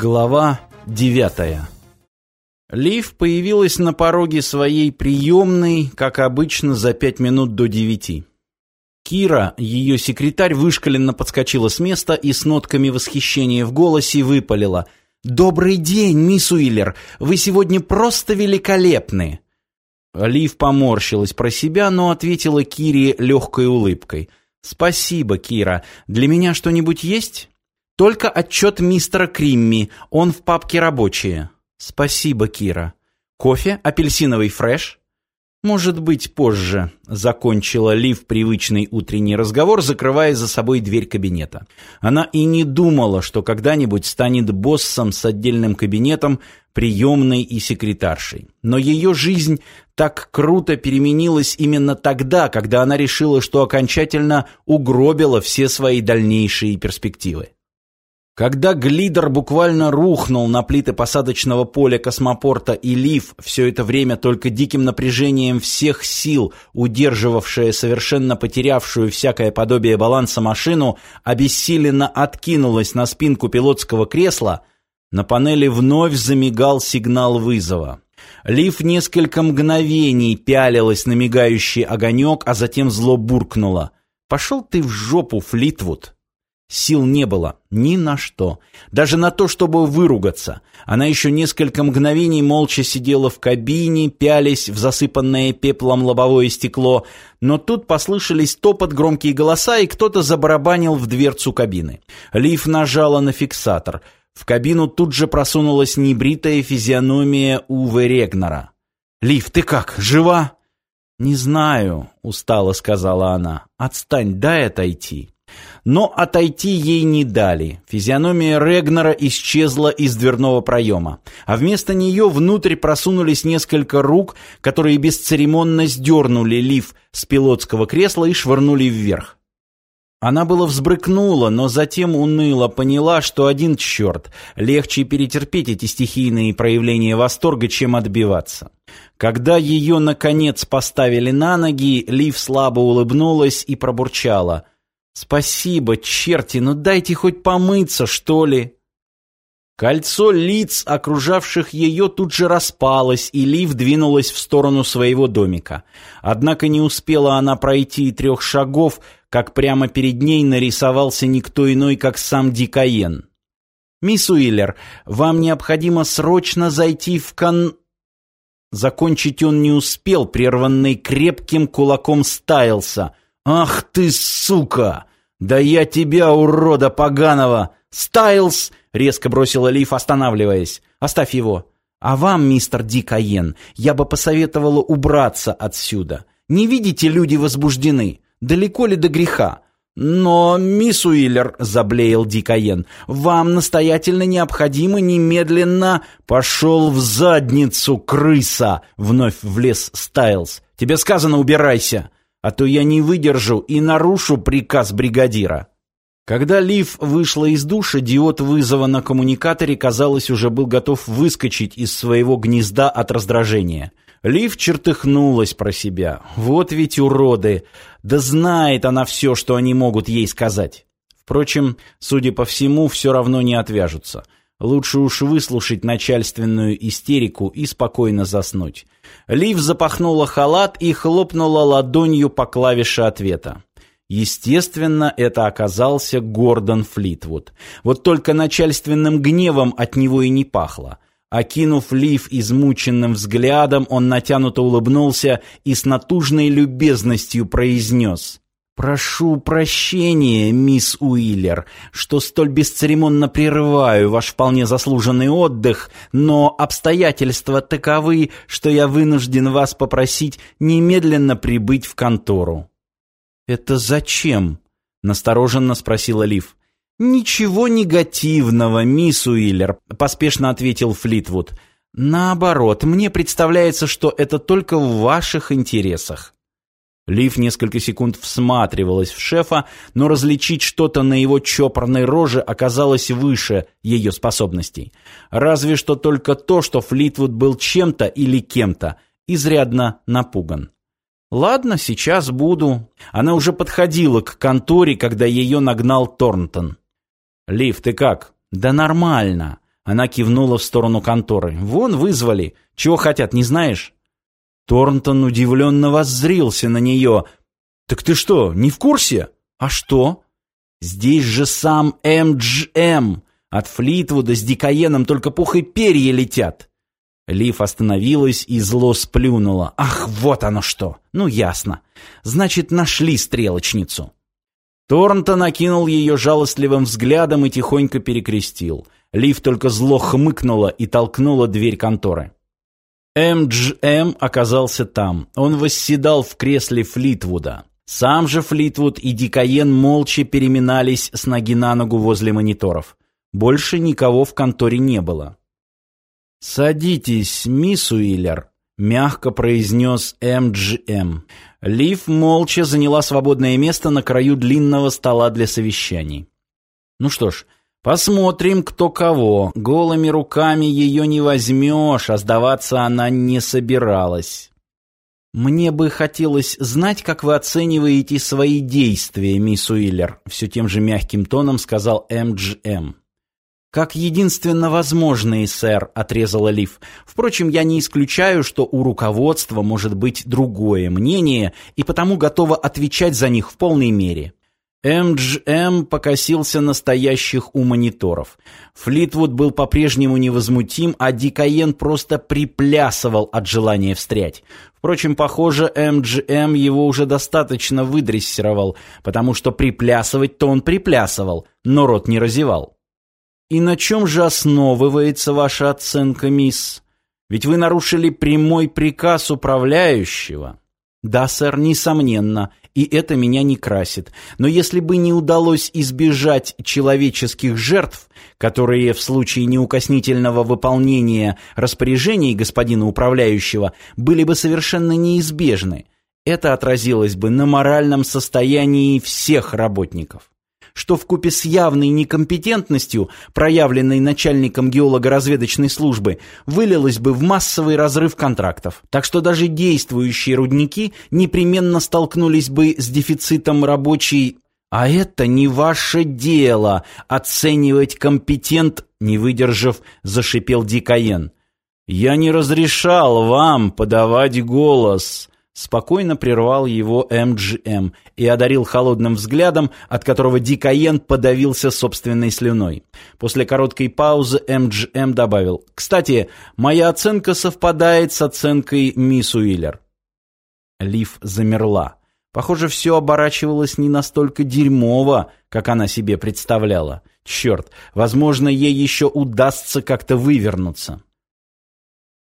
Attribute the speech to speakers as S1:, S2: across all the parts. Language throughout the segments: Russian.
S1: Глава девятая Лив появилась на пороге своей приемной, как обычно, за пять минут до девяти. Кира, ее секретарь, вышкаленно подскочила с места и с нотками восхищения в голосе выпалила. «Добрый день, мисс Уиллер! Вы сегодня просто великолепны!» Лив поморщилась про себя, но ответила Кире легкой улыбкой. «Спасибо, Кира. Для меня что-нибудь есть?» «Только отчет мистера Кримми. Он в папке «Рабочие». «Спасибо, Кира. Кофе? Апельсиновый фреш?» «Может быть, позже», — закончила Лив привычный утренний разговор, закрывая за собой дверь кабинета. Она и не думала, что когда-нибудь станет боссом с отдельным кабинетом, приемной и секретаршей. Но ее жизнь так круто переменилась именно тогда, когда она решила, что окончательно угробила все свои дальнейшие перспективы. Когда глидер буквально рухнул на плиты посадочного поля космопорта и Лив, все это время только диким напряжением всех сил, удерживавшая совершенно потерявшую всякое подобие баланса машину, обессиленно откинулась на спинку пилотского кресла, на панели вновь замигал сигнал вызова. Лив несколько мгновений пялилась на мигающий огонек, а затем зло буркнула. «Пошел ты в жопу, Флитвуд!» Сил не было ни на что, даже на то, чтобы выругаться. Она еще несколько мгновений молча сидела в кабине, пялись в засыпанное пеплом лобовое стекло, но тут послышались топот, громкие голоса, и кто-то забарабанил в дверцу кабины. Лив нажала на фиксатор. В кабину тут же просунулась небритая физиономия Уве Регнера. «Лив, ты как, жива?» «Не знаю», — устало сказала она. «Отстань, дай отойти». Но отойти ей не дали. Физиономия Регнера исчезла из дверного проема, а вместо нее внутрь просунулись несколько рук, которые бесцеремонно сдернули лиф с пилотского кресла и швырнули вверх. Она было взбрыкнула, но затем уныло поняла, что один черт, легче перетерпеть эти стихийные проявления восторга, чем отбиваться. Когда ее, наконец, поставили на ноги, Лив слабо улыбнулась и пробурчала — «Спасибо, черти, ну дайте хоть помыться, что ли!» Кольцо лиц, окружавших ее, тут же распалось, и Лив двинулась в сторону своего домика. Однако не успела она пройти трех шагов, как прямо перед ней нарисовался никто иной, как сам Дикаен. «Мисс Уиллер, вам необходимо срочно зайти в кон...» Закончить он не успел, прерванный крепким кулаком Стайлса. «Ах ты, сука! «Да я тебя, урода поганого!» «Стайлз!» — резко бросила Лив, останавливаясь. «Оставь его!» «А вам, мистер Дикаен, я бы посоветовала убраться отсюда. Не видите, люди возбуждены. Далеко ли до греха?» «Но, мисс Уиллер», — заблеял Дикаен, — «вам настоятельно необходимо немедленно...» «Пошел в задницу, крыса!» — вновь влез Стайлз. «Тебе сказано, убирайся!» А то я не выдержу и нарушу приказ бригадира». Когда Лив вышла из душа, диод вызова на коммуникаторе, казалось, уже был готов выскочить из своего гнезда от раздражения. Лив чертыхнулась про себя. Вот ведь уроды! Да знает она все, что они могут ей сказать. Впрочем, судя по всему, все равно не отвяжутся. Лучше уж выслушать начальственную истерику и спокойно заснуть. Лив запахнула халат и хлопнула ладонью по клавише ответа. Естественно, это оказался Гордон Флитвуд. Вот только начальственным гневом от него и не пахло. Окинув Лив измученным взглядом, он натянуто улыбнулся и с натужной любезностью произнес — «Прошу прощения, мисс Уиллер, что столь бесцеремонно прерываю ваш вполне заслуженный отдых, но обстоятельства таковы, что я вынужден вас попросить немедленно прибыть в контору». «Это зачем?» — настороженно спросила Лив. «Ничего негативного, мисс Уиллер», — поспешно ответил Флитвуд. «Наоборот, мне представляется, что это только в ваших интересах». Лив несколько секунд всматривалась в шефа, но различить что-то на его чопорной роже оказалось выше ее способностей. Разве что только то, что Флитвуд был чем-то или кем-то, изрядно напуган. «Ладно, сейчас буду». Она уже подходила к конторе, когда ее нагнал Торнтон. «Лив, ты как?» «Да нормально». Она кивнула в сторону конторы. «Вон вызвали. Чего хотят, не знаешь?» Торнтон удивленно воззрился на нее. «Так ты что, не в курсе?» «А что?» «Здесь же сам МГМ. От Флитвуда с Дикаеном только пух и перья летят». Лив остановилась и зло сплюнула. «Ах, вот оно что! Ну, ясно. Значит, нашли стрелочницу». Торнтон накинул ее жалостливым взглядом и тихонько перекрестил. Лив только зло хмыкнула и толкнула дверь конторы. МГМ оказался там. Он восседал в кресле Флитвуда. Сам же Флитвуд и Дикаен молча переминались с ноги на ногу возле мониторов. Больше никого в конторе не было. «Садитесь, мисс Уиллер», — мягко произнес МГМ. Лив молча заняла свободное место на краю длинного стола для совещаний. Ну что ж, Посмотрим, кто кого. Голыми руками ее не возьмешь, а сдаваться она не собиралась. «Мне бы хотелось знать, как вы оцениваете свои действия, мисс Уиллер», все тем же мягким тоном сказал МГМ. «Как единственно возможные, сэр», — отрезала Лив. «Впрочем, я не исключаю, что у руководства может быть другое мнение, и потому готова отвечать за них в полной мере». МГМ покосился настоящих у мониторов. Флитвуд был по-прежнему невозмутим, а Дикаен просто приплясывал от желания встрять. Впрочем, похоже, МГМ его уже достаточно выдрессировал, потому что приплясывать-то он приплясывал, но рот не разевал. «И на чем же основывается ваша оценка, мисс? Ведь вы нарушили прямой приказ управляющего». Да, сэр, несомненно, и это меня не красит. Но если бы не удалось избежать человеческих жертв, которые в случае неукоснительного выполнения распоряжений господина управляющего были бы совершенно неизбежны, это отразилось бы на моральном состоянии всех работников что вкупе с явной некомпетентностью, проявленной начальником геолого-разведочной службы, вылилось бы в массовый разрыв контрактов. Так что даже действующие рудники непременно столкнулись бы с дефицитом рабочей а это не ваше дело оценивать компетент, не выдержав, зашипел Дикаен. Я не разрешал вам подавать голос. Спокойно прервал его МГМ и одарил холодным взглядом, от которого Дикаен подавился собственной слюной. После короткой паузы МГМ добавил. «Кстати, моя оценка совпадает с оценкой мисс Уиллер». Лив замерла. Похоже, все оборачивалось не настолько дерьмово, как она себе представляла. Черт, возможно, ей еще удастся как-то вывернуться.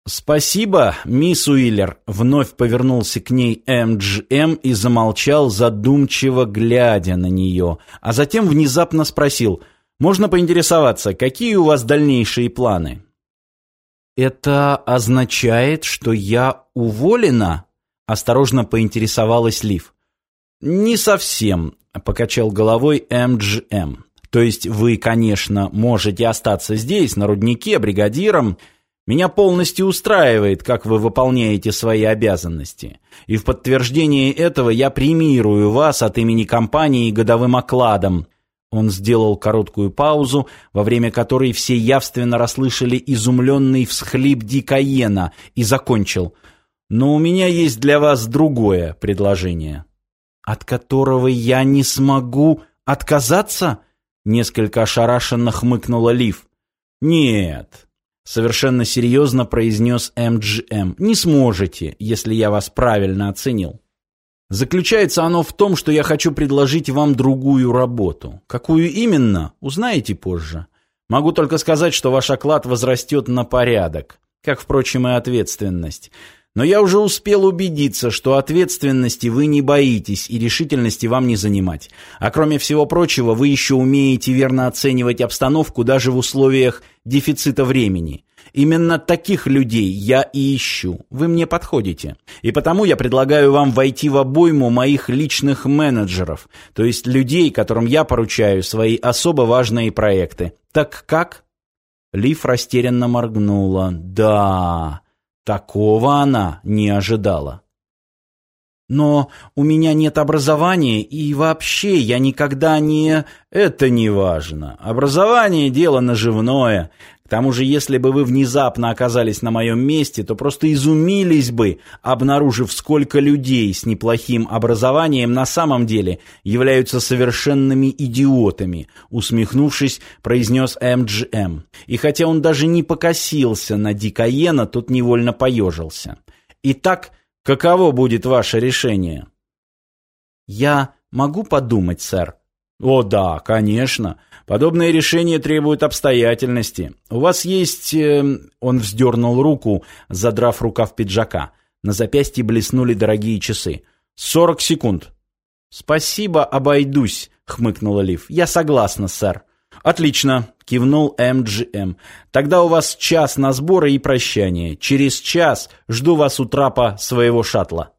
S1: «Спасибо, мисс Уиллер», — вновь повернулся к ней МГМ и замолчал, задумчиво глядя на нее, а затем внезапно спросил, «Можно поинтересоваться, какие у вас дальнейшие планы?» «Это означает, что я уволена?» — осторожно поинтересовалась Лив. «Не совсем», — покачал головой МГМ. «То есть вы, конечно, можете остаться здесь, на руднике, бригадиром, меня полностью устраивает, как вы выполняете свои обязанности. И в подтверждение этого я премирую вас от имени компании годовым окладом». Он сделал короткую паузу, во время которой все явственно расслышали изумленный всхлип Дикаена, и закончил. «Но у меня есть для вас другое предложение». «От которого я не смогу отказаться?» Несколько ошарашенно хмыкнула Лив. «Нет, Совершенно серьезно произнес МГМ. Не сможете, если я вас правильно оценил. Заключается оно в том, что я хочу предложить вам другую работу. Какую именно, узнаете позже. Могу только сказать, что ваш оклад возрастет на порядок, как, впрочем, и ответственность. Но я уже успел убедиться, что ответственности вы не боитесь и решительности вам не занимать. А кроме всего прочего, вы еще умеете верно оценивать обстановку даже в условиях дефицита времени. Именно таких людей я и ищу. Вы мне подходите. И потому я предлагаю вам войти в обойму моих личных менеджеров, то есть людей, которым я поручаю свои особо важные проекты. Так как? Лив растерянно моргнула. Да, Такого она не ожидала. Но у меня нет образования, и вообще я никогда не... Это не важно. Образование – дело наживное. К тому же, если бы вы внезапно оказались на моем месте, то просто изумились бы, обнаружив, сколько людей с неплохим образованием на самом деле являются совершенными идиотами, усмехнувшись, произнес МГМ. И хотя он даже не покосился на Дикаена, тот невольно поежился. Итак, каково будет ваше решение? Я могу подумать, сэр. О да, конечно. Подобные решения требуют обстоятельности. У вас есть... Э, он вздернул руку, задрав рукав пиджака. На запястье блеснули дорогие часы. «Сорок секунд». «Спасибо, обойдусь», — хмыкнула Лив. «Я согласна, сэр». «Отлично», — кивнул МГМ. «Тогда у вас час на сборы и прощание. Через час жду вас у трапа своего шаттла».